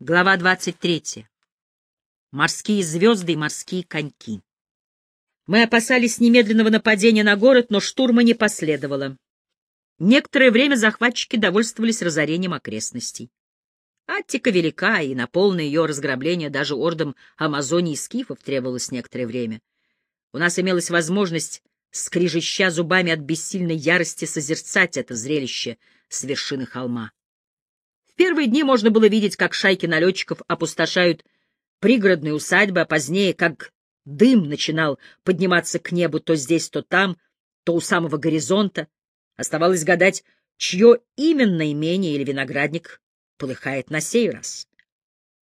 Глава 23. Морские звезды и морские коньки. Мы опасались немедленного нападения на город, но штурма не последовало. Некоторое время захватчики довольствовались разорением окрестностей. Аттика велика, и на полное ее разграбление даже ордам Амазонии и скифов требовалось некоторое время. У нас имелась возможность, скрижища зубами от бессильной ярости, созерцать это зрелище с вершины холма. В первые дни можно было видеть, как шайки налетчиков опустошают пригородные усадьбы, а позднее, как дым начинал подниматься к небу то здесь, то там, то у самого горизонта. Оставалось гадать, чье именно имение или виноградник полыхает на сей раз.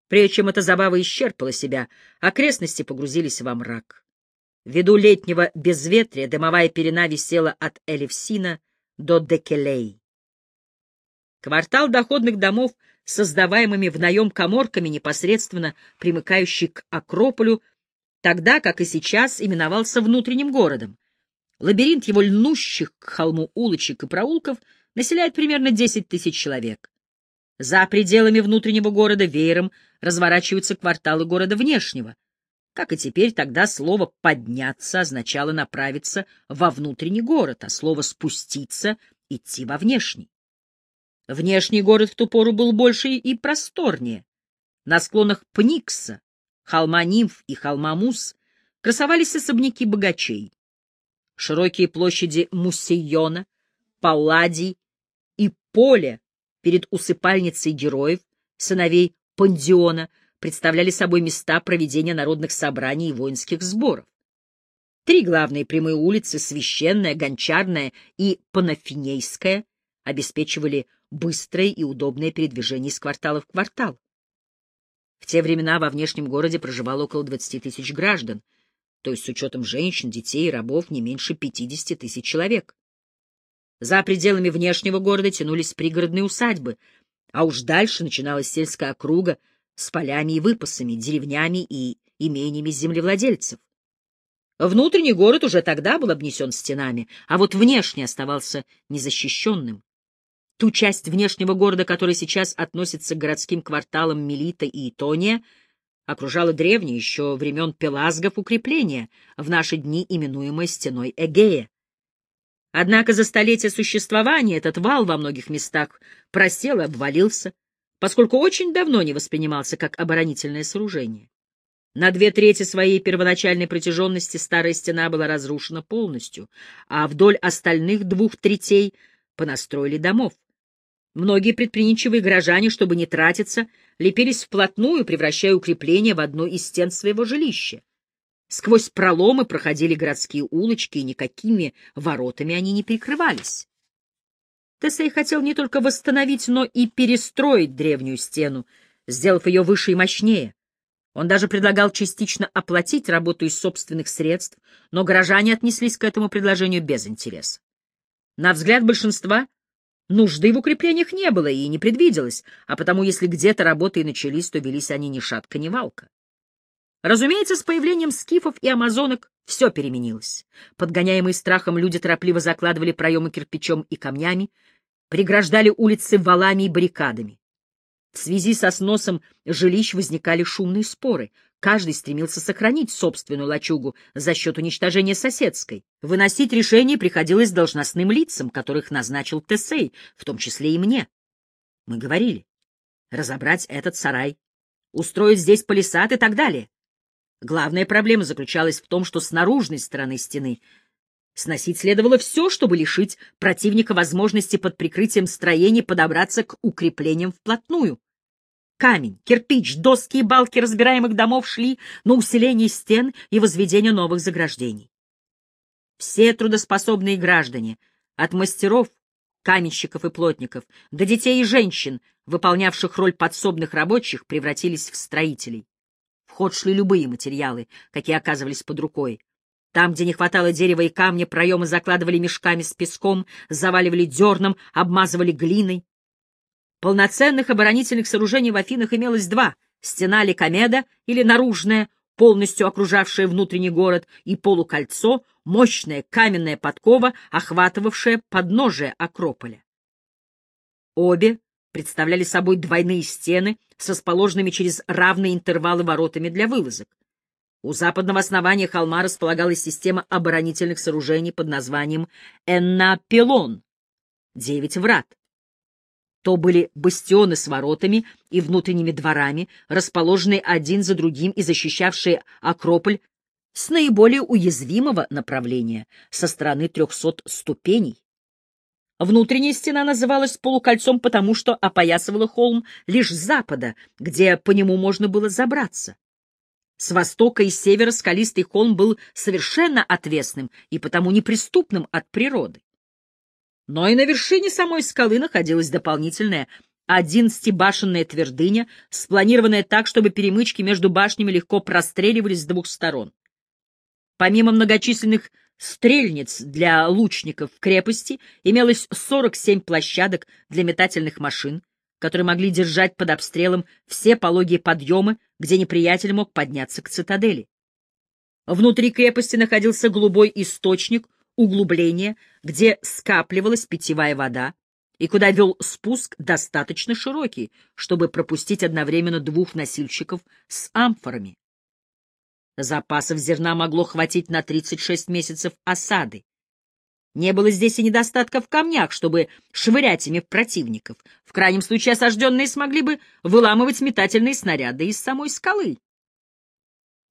Прежде чем эта забава исчерпала себя, окрестности погрузились во мрак. Ввиду летнего безветрия дымовая пелена висела от Элевсина до Декелей. Квартал доходных домов, создаваемыми в наем коморками, непосредственно примыкающий к Акрополю, тогда, как и сейчас, именовался внутренним городом. Лабиринт его льнущих к холму улочек и проулков населяет примерно 10 тысяч человек. За пределами внутреннего города веером разворачиваются кварталы города внешнего. Как и теперь, тогда слово «подняться» означало направиться во внутренний город, а слово «спуститься» — идти во внешний. Внешний город в ту пору был больше и просторнее. На склонах Пникса, холма Нимф и холма Мус красовались особняки богачей. Широкие площади Муссейона, Палладий и поле перед усыпальницей героев, сыновей Пандиона, представляли собой места проведения народных собраний и воинских сборов. Три главные прямые улицы, Священная, Гончарная и Панафинейская, обеспечивали быстрое и удобное передвижение из квартала в квартал. В те времена во внешнем городе проживало около 20 тысяч граждан, то есть с учетом женщин, детей и рабов не меньше 50 тысяч человек. За пределами внешнего города тянулись пригородные усадьбы, а уж дальше начиналась сельская округа с полями и выпасами, деревнями и имениями землевладельцев. Внутренний город уже тогда был обнесен стенами, а вот внешний оставался незащищенным. Ту часть внешнего города, которая сейчас относится к городским кварталам Мелита и Итония, окружало древнее еще времен Пелазгов укрепление, в наши дни именуемое стеной Эгея. Однако за столетия существования этот вал во многих местах просел и обвалился, поскольку очень давно не воспринимался как оборонительное сооружение. На две трети своей первоначальной протяженности старая стена была разрушена полностью, а вдоль остальных двух третей понастроили домов. Многие предприимчивые горожане, чтобы не тратиться, лепились вплотную, превращая укрепление в одну из стен своего жилища. Сквозь проломы проходили городские улочки, и никакими воротами они не перекрывались. Тесей хотел не только восстановить, но и перестроить древнюю стену, сделав ее выше и мощнее. Он даже предлагал частично оплатить работу из собственных средств, но горожане отнеслись к этому предложению без интереса. На взгляд большинства — Нужды в укреплениях не было и не предвиделось, а потому, если где-то работы и начались, то велись они ни шатка, ни валка. Разумеется, с появлением скифов и амазонок все переменилось. Подгоняемые страхом люди торопливо закладывали проемы кирпичом и камнями, преграждали улицы валами и баррикадами. В связи со сносом жилищ возникали шумные споры. Каждый стремился сохранить собственную лачугу за счет уничтожения соседской. Выносить решение приходилось должностным лицам, которых назначил Тесей, в том числе и мне. Мы говорили, разобрать этот сарай, устроить здесь палисад и так далее. Главная проблема заключалась в том, что с наружной стороны стены сносить следовало все, чтобы лишить противника возможности под прикрытием строений подобраться к укреплениям вплотную. Камень, кирпич, доски и балки разбираемых домов шли на усиление стен и возведение новых заграждений. Все трудоспособные граждане, от мастеров, каменщиков и плотников, до детей и женщин, выполнявших роль подсобных рабочих, превратились в строителей. В ход шли любые материалы, какие оказывались под рукой. Там, где не хватало дерева и камня, проемы закладывали мешками с песком, заваливали дерном, обмазывали глиной. Полноценных оборонительных сооружений в Афинах имелось два — стена Ликомеда или наружная, полностью окружавшая внутренний город, и полукольцо, мощная каменная подкова, охватывавшая подножие Акрополя. Обе представляли собой двойные стены с расположенными через равные интервалы воротами для вылазок. У западного основания холма располагалась система оборонительных сооружений под названием Эннапелон — девять врат. То были бастионы с воротами и внутренними дворами, расположенные один за другим и защищавшие Акрополь с наиболее уязвимого направления, со стороны трехсот ступеней. Внутренняя стена называлась полукольцом потому, что опоясывала холм лишь с запада, где по нему можно было забраться. С востока и севера скалистый холм был совершенно отвесным и потому неприступным от природы. Но и на вершине самой скалы находилась дополнительная одиннадцатибашенная твердыня, спланированная так, чтобы перемычки между башнями легко простреливались с двух сторон. Помимо многочисленных стрельниц для лучников в крепости имелось 47 площадок для метательных машин, которые могли держать под обстрелом все пологие подъемы, где неприятель мог подняться к цитадели. Внутри крепости находился голубой источник углубления, где скапливалась питьевая вода, и куда вел спуск достаточно широкий, чтобы пропустить одновременно двух носильщиков с амфорами. Запасов зерна могло хватить на 36 месяцев осады. Не было здесь и недостатка в камнях, чтобы швырять ими в противников. В крайнем случае осажденные смогли бы выламывать метательные снаряды из самой скалы.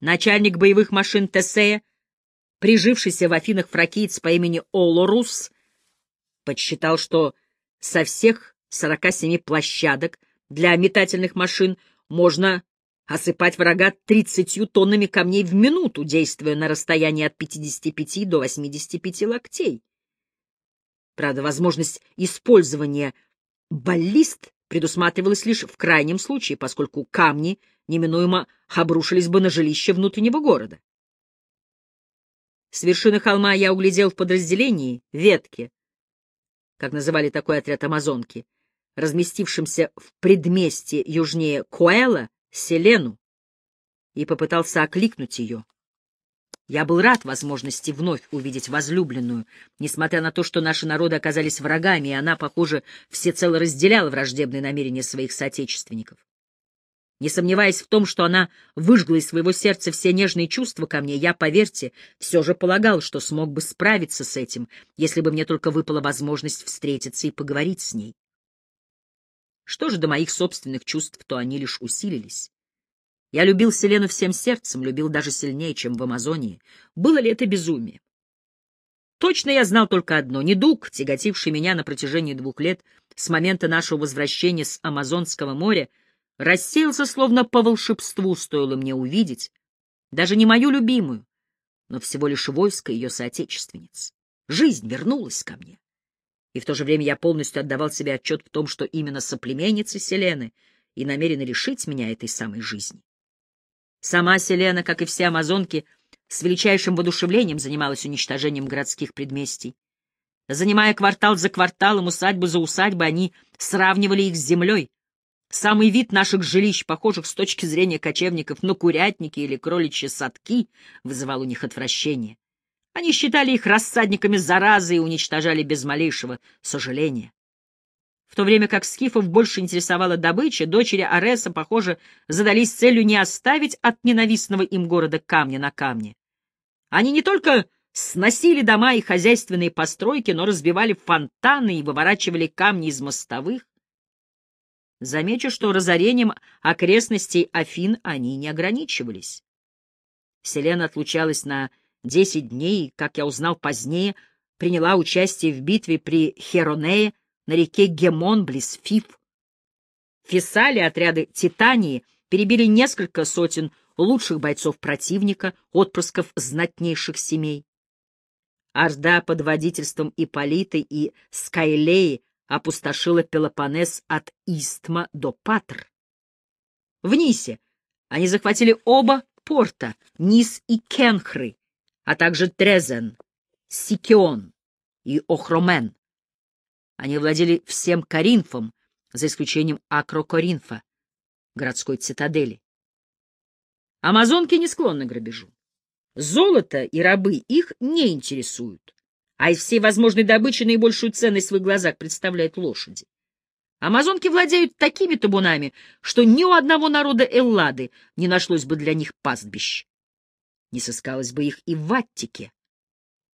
Начальник боевых машин Тесея, прижившийся в Афинах фракиец по имени Олорус, подсчитал, что со всех 47 площадок для метательных машин можно осыпать врага тридцатью тоннами камней в минуту, действуя на расстоянии от 55 до 85 локтей. Правда, возможность использования баллист предусматривалась лишь в крайнем случае, поскольку камни неминуемо обрушились бы на жилище внутреннего города. С вершины холма я углядел в подразделении ветки, как называли такой отряд амазонки, разместившимся в предместье южнее Коэла, Селену и попытался окликнуть ее. Я был рад возможности вновь увидеть возлюбленную, несмотря на то, что наши народы оказались врагами, и она, похоже, всецело разделяла враждебные намерения своих соотечественников. Не сомневаясь в том, что она выжгла из своего сердца все нежные чувства ко мне, я, поверьте, все же полагал, что смог бы справиться с этим, если бы мне только выпала возможность встретиться и поговорить с ней. Что же до моих собственных чувств, то они лишь усилились. Я любил Селену всем сердцем, любил даже сильнее, чем в Амазонии. Было ли это безумие? Точно я знал только одно — недуг, тяготивший меня на протяжении двух лет с момента нашего возвращения с Амазонского моря, рассеялся словно по волшебству, стоило мне увидеть, даже не мою любимую, но всего лишь войско ее соотечественниц. Жизнь вернулась ко мне и в то же время я полностью отдавал себе отчет в том, что именно соплеменницы Селены и намерены решить меня этой самой жизни. Сама Селена, как и все амазонки, с величайшим воодушевлением занималась уничтожением городских предместий. Занимая квартал за кварталом, усадьбу за усадьбой, они сравнивали их с землей. Самый вид наших жилищ, похожих с точки зрения кочевников на курятники или кроличьи садки, вызывал у них отвращение. Они считали их рассадниками заразы и уничтожали без малейшего сожаления. В то время как скифов больше интересовала добыча, дочери Ареса, похоже, задались целью не оставить от ненавистного им города камня на камне. Они не только сносили дома и хозяйственные постройки, но разбивали фонтаны и выворачивали камни из мостовых. Замечу, что разорением окрестностей Афин они не ограничивались. Селена отлучалась на Десять дней, как я узнал позднее, приняла участие в битве при Херонее на реке Гемон близ Фиф. В Фессале отряды Титании перебили несколько сотен лучших бойцов противника, отпрысков знатнейших семей. Орда под водительством Ипполиты и Скайлеи опустошила Пелопонес от Истма до Патр. В Нисе они захватили оба порта, Нис и Кенхры, а также Трезен, Сикион и Охромен. Они владели всем Коринфом, за исключением Акрокоринфа, городской цитадели. Амазонки не склонны к грабежу. Золото и рабы их не интересуют, а из всей возможной добычи наибольшую ценность в их глазах представляют лошади. Амазонки владеют такими табунами, что ни у одного народа Эллады не нашлось бы для них пастбищ. Не сыскалось бы их и в Аттике.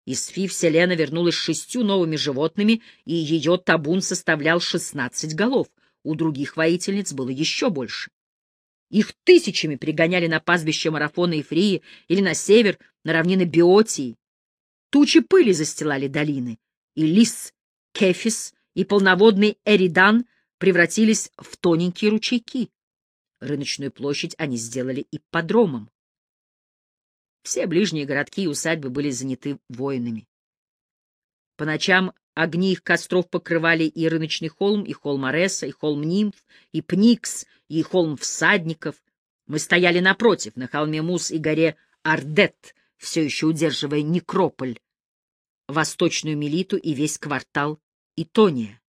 Из Фи Вселена вернулась шестью новыми животными, и ее табун составлял шестнадцать голов. У других воительниц было еще больше. Их тысячами пригоняли на пастбище Марафона и Фрии или на север, на равнины Биотии. Тучи пыли застилали долины, и Лис, Кефис и полноводный Эридан превратились в тоненькие ручейки. Рыночную площадь они сделали ипподромом. Все ближние городки и усадьбы были заняты воинами. По ночам огни их костров покрывали и рыночный холм, и холм Ареса, и холм Нимф, и Пникс, и холм Всадников. Мы стояли напротив, на холме Мус и горе Ардет, все еще удерживая Некрополь, Восточную Мелиту и весь квартал Итония.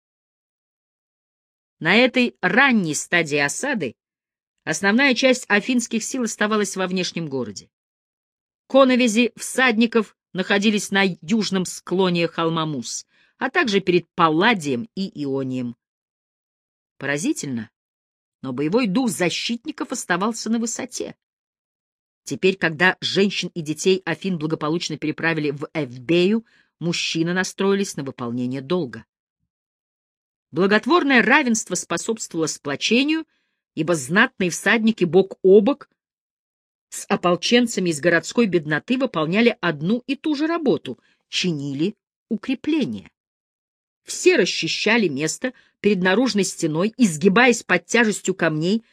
На этой ранней стадии осады основная часть афинских сил оставалась во внешнем городе. Коновизи всадников находились на южном склоне холма Мус, а также перед Палладием и Ионием. Поразительно, но боевой дух защитников оставался на высоте. Теперь, когда женщин и детей Афин благополучно переправили в Эвбею, мужчины настроились на выполнение долга. Благотворное равенство способствовало сплочению, ибо знатные всадники бок о бок с ополченцами из городской бедноты выполняли одну и ту же работу — чинили укрепления. Все расчищали место перед наружной стеной, изгибаясь под тяжестью камней,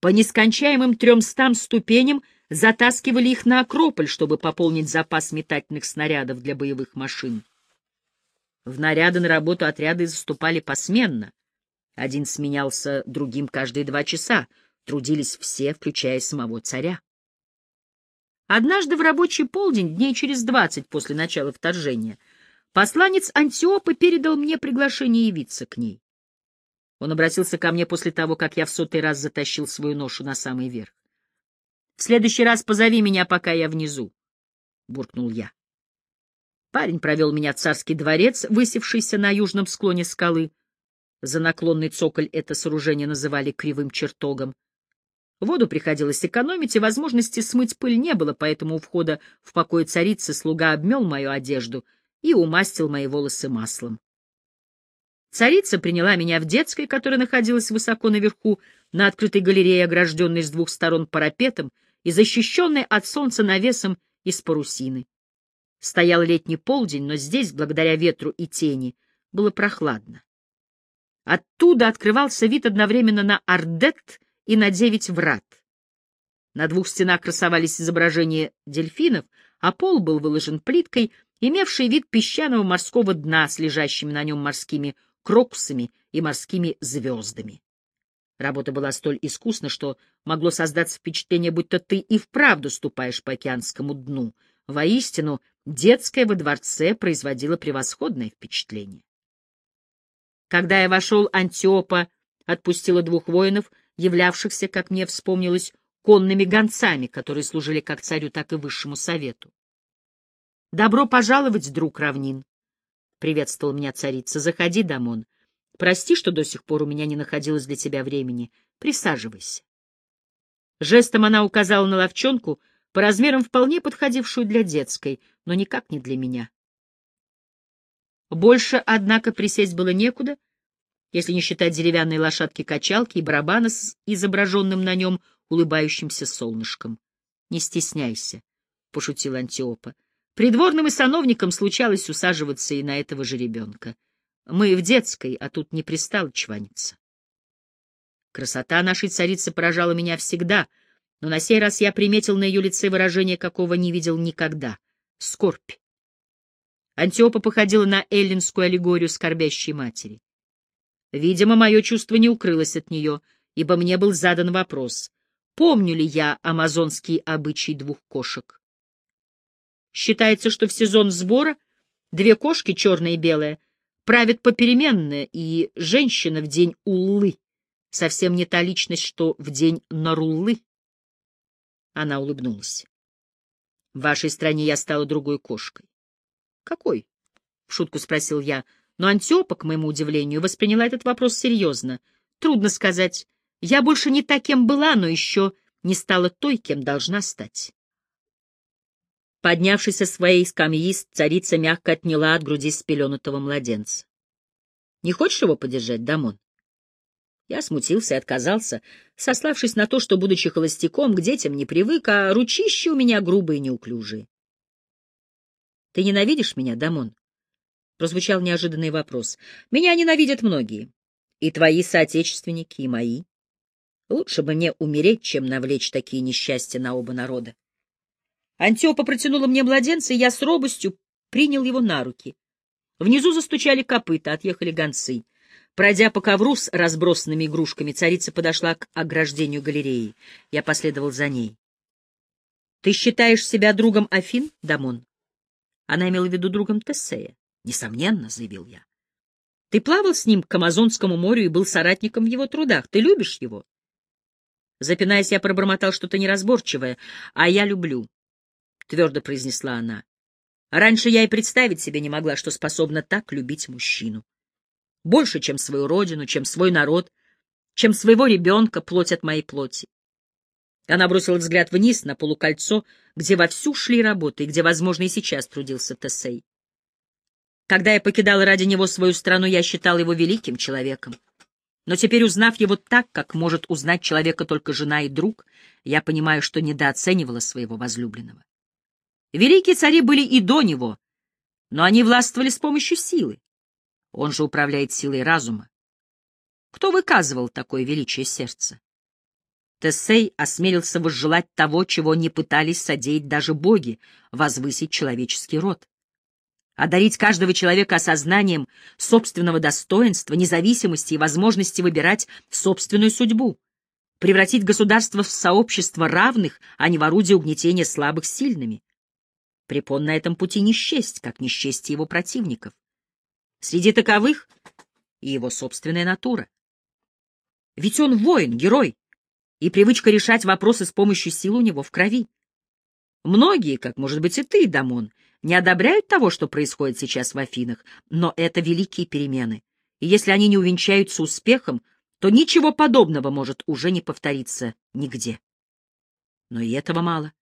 по нескончаемым трёмстам ступеням затаскивали их на Акрополь, чтобы пополнить запас метательных снарядов для боевых машин. В наряды на работу отряды заступали посменно. Один сменялся другим каждые два часа, трудились все, включая самого царя. Однажды в рабочий полдень, дней через двадцать после начала вторжения, посланец Антиопы передал мне приглашение явиться к ней. Он обратился ко мне после того, как я в сотый раз затащил свою ношу на самый верх. — В следующий раз позови меня, пока я внизу, — буркнул я. Парень провел меня в царский дворец, высевшийся на южном склоне скалы. За наклонный цоколь это сооружение называли кривым чертогом. Воду приходилось экономить, и возможности смыть пыль не было, поэтому у входа в покой царицы слуга обмел мою одежду и умастил мои волосы маслом. Царица приняла меня в детской, которая находилась высоко наверху, на открытой галерее, огражденной с двух сторон парапетом и защищенной от солнца навесом из парусины. Стоял летний полдень, но здесь, благодаря ветру и тени, было прохладно. Оттуда открывался вид одновременно на Ардет и на девять врат. На двух стенах красовались изображения дельфинов, а пол был выложен плиткой, имевшей вид песчаного морского дна с лежащими на нем морскими крокусами и морскими звездами. Работа была столь искусна, что могло создаться впечатление, будто ты и вправду ступаешь по океанскому дну. Воистину, детское во дворце производило превосходное впечатление. Когда я вошел, Антиопа отпустила двух воинов — являвшихся, как мне вспомнилось, конными гонцами, которые служили как царю, так и высшему совету. «Добро пожаловать, друг равнин!» — приветствовала меня царица. «Заходи, Дамон. Прости, что до сих пор у меня не находилось для тебя времени. Присаживайся». Жестом она указала на ловчонку, по размерам вполне подходившую для детской, но никак не для меня. Больше, однако, присесть было некуда, если не считать деревянной лошадки-качалки и барабана с изображенным на нем улыбающимся солнышком. — Не стесняйся, — пошутил Антиопа. Придворным и сановникам случалось усаживаться и на этого же ребенка. Мы в детской, а тут не пристало чваниться. Красота нашей царицы поражала меня всегда, но на сей раз я приметил на ее лице выражение, какого не видел никогда — скорбь. Антиопа походила на эллинскую аллегорию скорбящей матери. Видимо, мое чувство не укрылось от нее, ибо мне был задан вопрос, помню ли я амазонский обычай двух кошек. Считается, что в сезон сбора две кошки, черная и белая, правят попеременно, и женщина в день Уллы совсем не та личность, что в день Наруллы. Она улыбнулась. В вашей стране я стала другой кошкой. — Какой? — в шутку спросил я, Но Антиопа, к моему удивлению, восприняла этот вопрос серьезно. Трудно сказать. Я больше не та, кем была, но еще не стала той, кем должна стать. Поднявшись со своей скамьи, царица мягко отняла от груди спеленутого младенца. — Не хочешь его подержать, Дамон? Я смутился и отказался, сославшись на то, что, будучи холостяком, к детям не привык, а ручища у меня грубые и неуклюжие. — Ты ненавидишь меня, Дамон? — прозвучал неожиданный вопрос. — Меня ненавидят многие. И твои соотечественники, и мои. Лучше бы мне умереть, чем навлечь такие несчастья на оба народа. Антиопа протянула мне младенца, и я с робостью принял его на руки. Внизу застучали копыта, отъехали гонцы. Пройдя по ковру с разбросанными игрушками, царица подошла к ограждению галереи. Я последовал за ней. — Ты считаешь себя другом Афин, Дамон? Она имела в виду другом Тесея. — Несомненно, — заявил я. — Ты плавал с ним к Амазонскому морю и был соратником в его трудах. Ты любишь его? Запинаясь, я пробормотал что-то неразборчивое. — А я люблю, — твердо произнесла она. Раньше я и представить себе не могла, что способна так любить мужчину больше, чем свою родину, чем свой народ, чем своего ребенка, плоть от моей плоти. Она бросила взгляд вниз на полукольцо, где вовсю шли работы, и где, возможно, и сейчас трудился Тесей. Когда я покидала ради него свою страну, я считал его великим человеком. Но теперь, узнав его так, как может узнать человека только жена и друг, я понимаю, что недооценивала своего возлюбленного. Великие цари были и до него, но они властвовали с помощью силы. Он же управляет силой разума. Кто выказывал такое величие сердца? Тесей осмелился возжелать того, чего не пытались содеять даже боги — возвысить человеческий род. Одарить каждого человека осознанием собственного достоинства, независимости и возможности выбирать собственную судьбу. Превратить государство в сообщество равных, а не в орудие угнетения слабых сильными. Препон на этом пути не счесть, как не счесть его противников. Среди таковых и его собственная натура. Ведь он воин, герой, и привычка решать вопросы с помощью сил у него в крови. Многие, как, может быть, и ты, Дамон, не одобряют того, что происходит сейчас в Афинах, но это великие перемены, и если они не увенчаются успехом, то ничего подобного может уже не повториться нигде. Но и этого мало.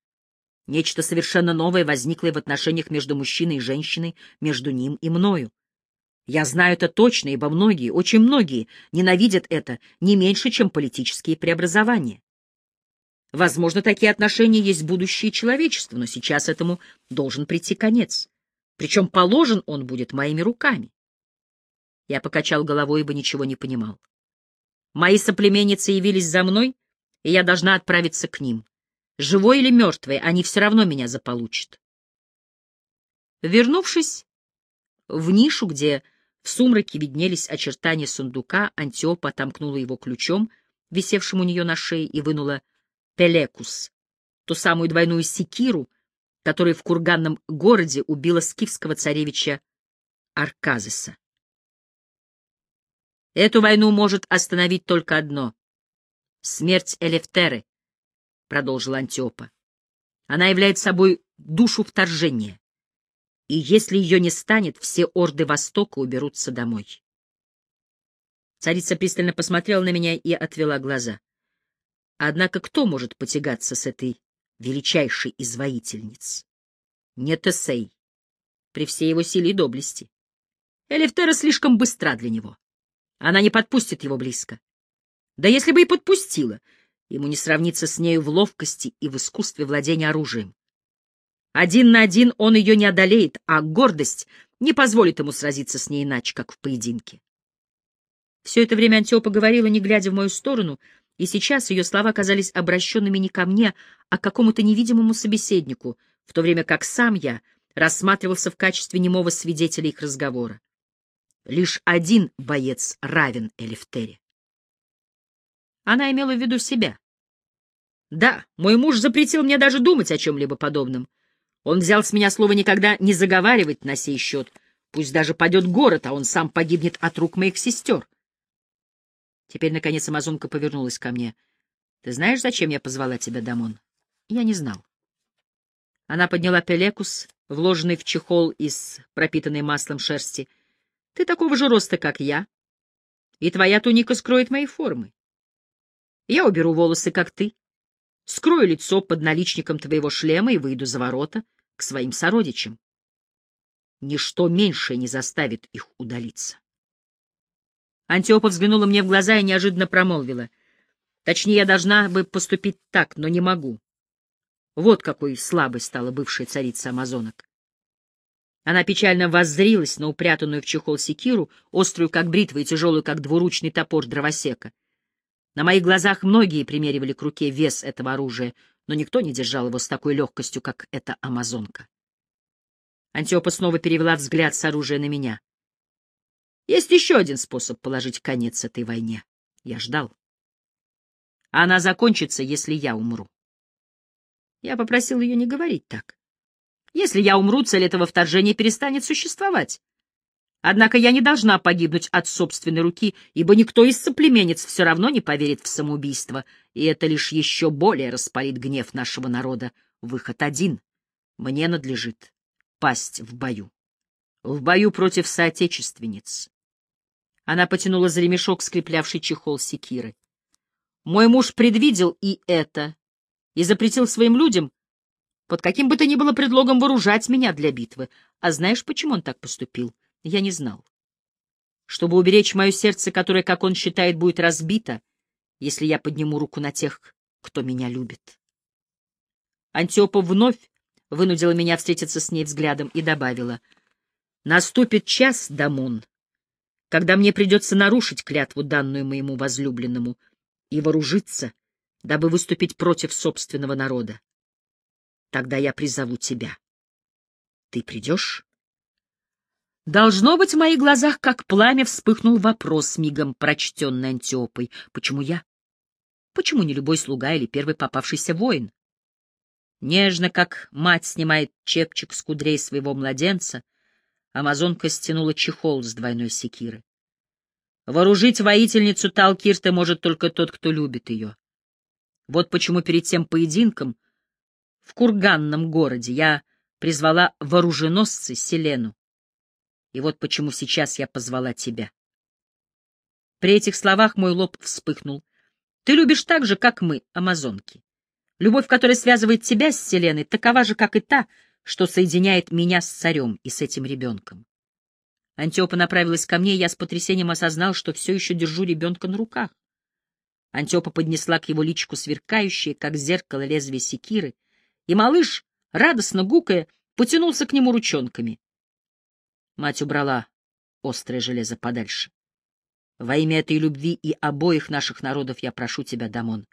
Нечто совершенно новое возникло в отношениях между мужчиной и женщиной, между ним и мною. Я знаю это точно, ибо многие, очень многие, ненавидят это не меньше, чем политические преобразования. Возможно, такие отношения есть будущее человечества, но сейчас этому должен прийти конец. Причем положен он будет моими руками. Я покачал головой, ибо ничего не понимал. Мои соплеменницы явились за мной, и я должна отправиться к ним. Живой или мертвый, они все равно меня заполучат. Вернувшись в нишу, где в сумраке виднелись очертания сундука, Антиопа отомкнула его ключом, висевшим у нее на шее, и вынула Пелекус, ту самую двойную секиру, которая в курганном городе убила скифского царевича Арказиса. Эту войну может остановить только одно — смерть Элефтеры, — продолжила Антиопа. Она является собой душу вторжения и если ее не станет, все орды Востока уберутся домой. Царица пристально посмотрела на меня и отвела глаза. Однако кто может потягаться с этой величайшей из воительниц? Не Тесей, при всей его силе и доблести. Элифтера слишком быстра для него. Она не подпустит его близко. Да если бы и подпустила, ему не сравнится с нею в ловкости и в искусстве владения оружием. Один на один он ее не одолеет, а гордость не позволит ему сразиться с ней иначе, как в поединке. Все это время Антиопа говорила, не глядя в мою сторону, и сейчас ее слова казались обращенными не ко мне, а к какому-то невидимому собеседнику, в то время как сам я рассматривался в качестве немого свидетеля их разговора. Лишь один боец равен Элифтере. Она имела в виду себя. Да, мой муж запретил мне даже думать о чем-либо подобном. Он взял с меня слово никогда не заговаривать на сей счет. Пусть даже падет город, а он сам погибнет от рук моих сестер. Теперь, наконец, амазонка повернулась ко мне. — Ты знаешь, зачем я позвала тебя, Дамон? Я не знал. Она подняла пелекус, вложенный в чехол из пропитанной маслом шерсти, Ты такого же роста, как я, и твоя туника скроет мои формы. Я уберу волосы, как ты, скрою лицо под наличником твоего шлема и выйду за ворота к своим сородичам. Ничто меньшее не заставит их удалиться. Антиопа взглянула мне в глаза и неожиданно промолвила. Точнее, я должна бы поступить так, но не могу. Вот какой слабой стала бывшая царица амазонок. Она печально воззрилась на упрятанную в чехол секиру, острую как бритва и тяжелую как двуручный топор дровосека. На моих глазах многие примеривали к руке вес этого оружия, но никто не держал его с такой легкостью, как эта амазонка. Антиопа снова перевела взгляд с оружия на меня. Есть еще один способ положить конец этой войне. Я ждал. Она закончится, если я умру. Я попросил ее не говорить так. Если я умру, цель этого вторжения перестанет существовать. Однако я не должна погибнуть от собственной руки, ибо никто из соплеменниц все равно не поверит в самоубийство, и это лишь еще более распалит гнев нашего народа. Выход один. Мне надлежит пасть в бою. В бою против соотечественниц. Она потянула за ремешок, скреплявший чехол секиры. Мой муж предвидел и это, и запретил своим людям под каким бы то ни было предлогом вооружать меня для битвы. А знаешь, почему он так поступил? Я не знал. Чтобы уберечь мое сердце, которое, как он считает, будет разбито, если я подниму руку на тех, кто меня любит. Антиопа вновь вынудила меня встретиться с ней взглядом и добавила, «Наступит час, Дамон, когда мне придется нарушить клятву, данную моему возлюбленному, и вооружиться, дабы выступить против собственного народа. Тогда я призову тебя. Ты придешь? Должно быть, в моих глазах, как пламя, вспыхнул вопрос, мигом прочтенный Антиопой. Почему я? Почему не любой слуга или первый попавшийся воин? Нежно, как мать снимает чепчик с кудрей своего младенца, амазонка стянула чехол с двойной секиры. Вооружить воительницу Талкирты может только тот, кто любит ее. Вот почему перед тем поединком в курганном городе я призвала вооруженосцы Селену. И вот почему сейчас я позвала тебя. При этих словах мой лоб вспыхнул. Ты любишь так же, как мы, амазонки. Любовь, которая связывает тебя с Селеной, такова же, как и та, что соединяет меня с царем и с этим ребенком. Антиопа направилась ко мне, и я с потрясением осознал, что все еще держу ребенка на руках. Антиопа поднесла к его личику сверкающее, как зеркало лезвие секиры, и малыш, радостно гукая, потянулся к нему ручонками. Мать убрала острое железо подальше. Во имя этой любви и обоих наших народов я прошу тебя, Дамон,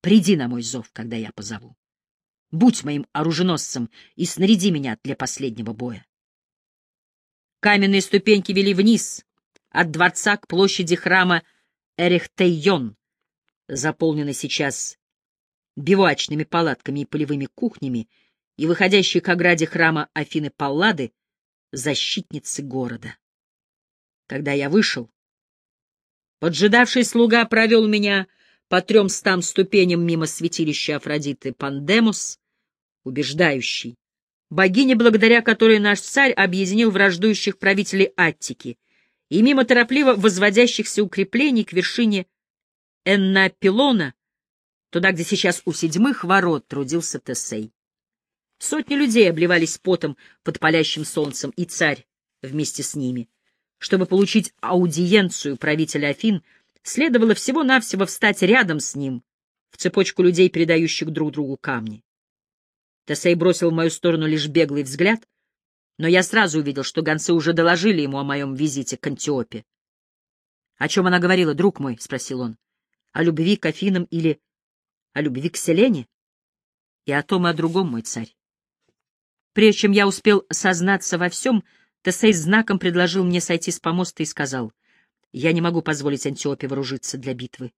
приди на мой зов, когда я позову. Будь моим оруженосцем и снаряди меня для последнего боя. Каменные ступеньки вели вниз, от дворца к площади храма Эрехтейон, заполненной сейчас бивачными палатками и полевыми кухнями, и выходящей к ограде храма Афины Паллады, защитницы города. Когда я вышел, поджидавший слуга провел меня по трем стам ступеням мимо святилища Афродиты Пандемус, убеждающий, богиня, благодаря которой наш царь объединил враждующих правителей Аттики, и мимо торопливо возводящихся укреплений к вершине Эннапилона, туда, где сейчас у седьмых ворот трудился Тесей. Сотни людей обливались потом под палящим солнцем, и царь вместе с ними. Чтобы получить аудиенцию правителя Афин, следовало всего-навсего встать рядом с ним, в цепочку людей, передающих друг другу камни. Тесей бросил в мою сторону лишь беглый взгляд, но я сразу увидел, что гонцы уже доложили ему о моем визите к Антиопе. — О чем она говорила, друг мой? — спросил он. — О любви к Афинам или о любви к Селене и о том и о другом, мой царь. Прежде чем я успел сознаться во всем, Тесей знаком предложил мне сойти с помоста и сказал, «Я не могу позволить Антиопе вооружиться для битвы.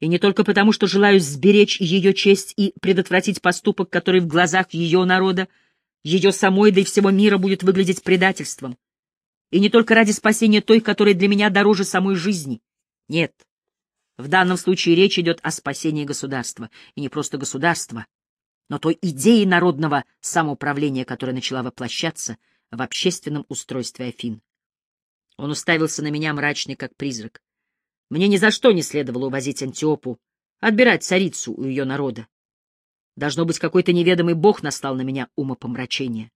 И не только потому, что желаю сберечь ее честь и предотвратить поступок, который в глазах ее народа, ее самой, да и всего мира будет выглядеть предательством. И не только ради спасения той, которая для меня дороже самой жизни. Нет, в данном случае речь идет о спасении государства, и не просто государства, но той идеи народного самоуправления, которая начала воплощаться в общественном устройстве Афин. Он уставился на меня мрачный, как призрак. Мне ни за что не следовало увозить Антиопу, отбирать царицу у ее народа. Должно быть, какой-то неведомый бог настал на меня умопомрачение.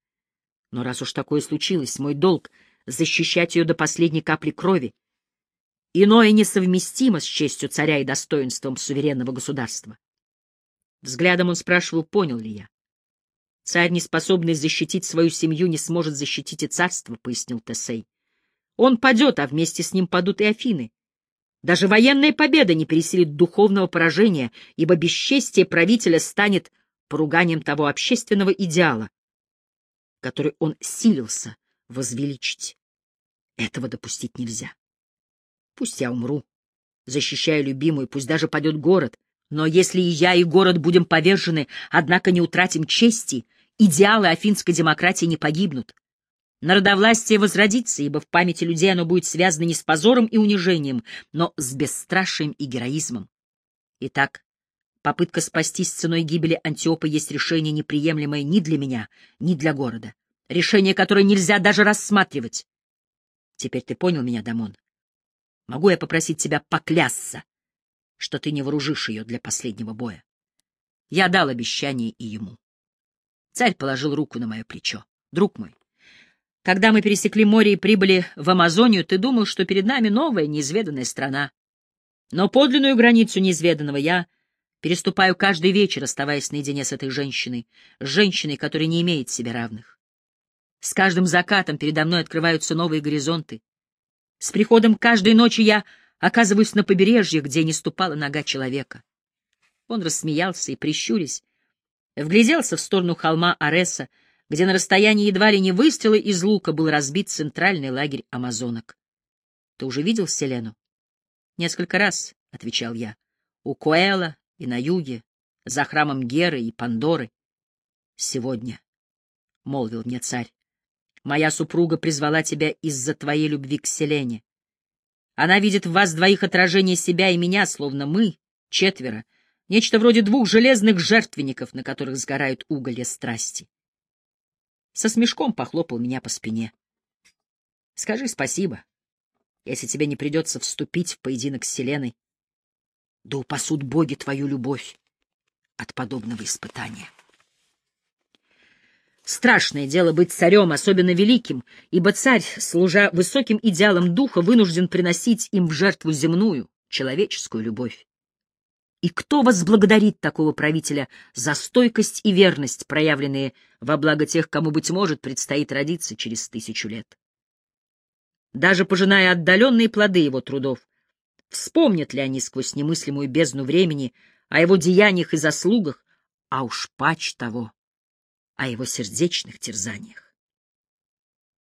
Но раз уж такое случилось, мой долг — защищать ее до последней капли крови. Иное несовместимо с честью царя и достоинством суверенного государства. Взглядом он спрашивал, понял ли я. Царь, не способный защитить свою семью, не сможет защитить и царство, — пояснил Тесей. Он падет, а вместе с ним падут и Афины. Даже военная победа не переселит духовного поражения, ибо бесчестие правителя станет поруганием того общественного идеала, который он силился возвеличить. Этого допустить нельзя. Пусть я умру, защищая любимую, пусть даже падет город, но если и я, и город будем повержены, однако не утратим чести, идеалы афинской демократии не погибнут. Народовластие возродится, ибо в памяти людей оно будет связано не с позором и унижением, но с бесстрашием и героизмом. Итак, попытка спастись ценой гибели Антиопа есть решение, неприемлемое ни для меня, ни для города. Решение, которое нельзя даже рассматривать. Теперь ты понял меня, Дамон? Могу я попросить тебя поклясться, что ты не вооружишь ее для последнего боя? Я дал обещание и ему. Царь положил руку на мое плечо. Друг мой, когда мы пересекли море и прибыли в Амазонию, ты думал, что перед нами новая, неизведанная страна. Но подлинную границу неизведанного я переступаю каждый вечер, оставаясь наедине с этой женщиной, женщиной, которая не имеет себе равных. С каждым закатом передо мной открываются новые горизонты. С приходом каждой ночи я оказываюсь на побережье, где не ступала нога человека. Он рассмеялся и, прищурясь, вгляделся в сторону холма Ареса, где на расстоянии едва ли не выстрела из лука был разбит центральный лагерь амазонок. — Ты уже видел Селену? — Несколько раз, — отвечал я. — У Коэла и на юге, за храмом Геры и Пандоры. — Сегодня, — молвил мне царь, — моя супруга призвала тебя из-за твоей любви к Селене. Она видит в вас двоих отражение себя и меня, словно мы, четверо, нечто вроде двух железных жертвенников, на которых сгорают уголья страсти со смешком похлопал меня по спине. — Скажи спасибо, если тебе не придется вступить в поединок с Селеной. Да упасут боги твою любовь от подобного испытания. Страшное дело быть царем, особенно великим, ибо царь, служа высоким идеалам духа, вынужден приносить им в жертву земную, человеческую любовь. И кто возблагодарит такого правителя за стойкость и верность, проявленные во благо тех, кому, быть может, предстоит родиться через тысячу лет? Даже пожиная отдаленные плоды его трудов, вспомнят ли они сквозь немыслимую бездну времени о его деяниях и заслугах, а уж пач того, о его сердечных терзаниях?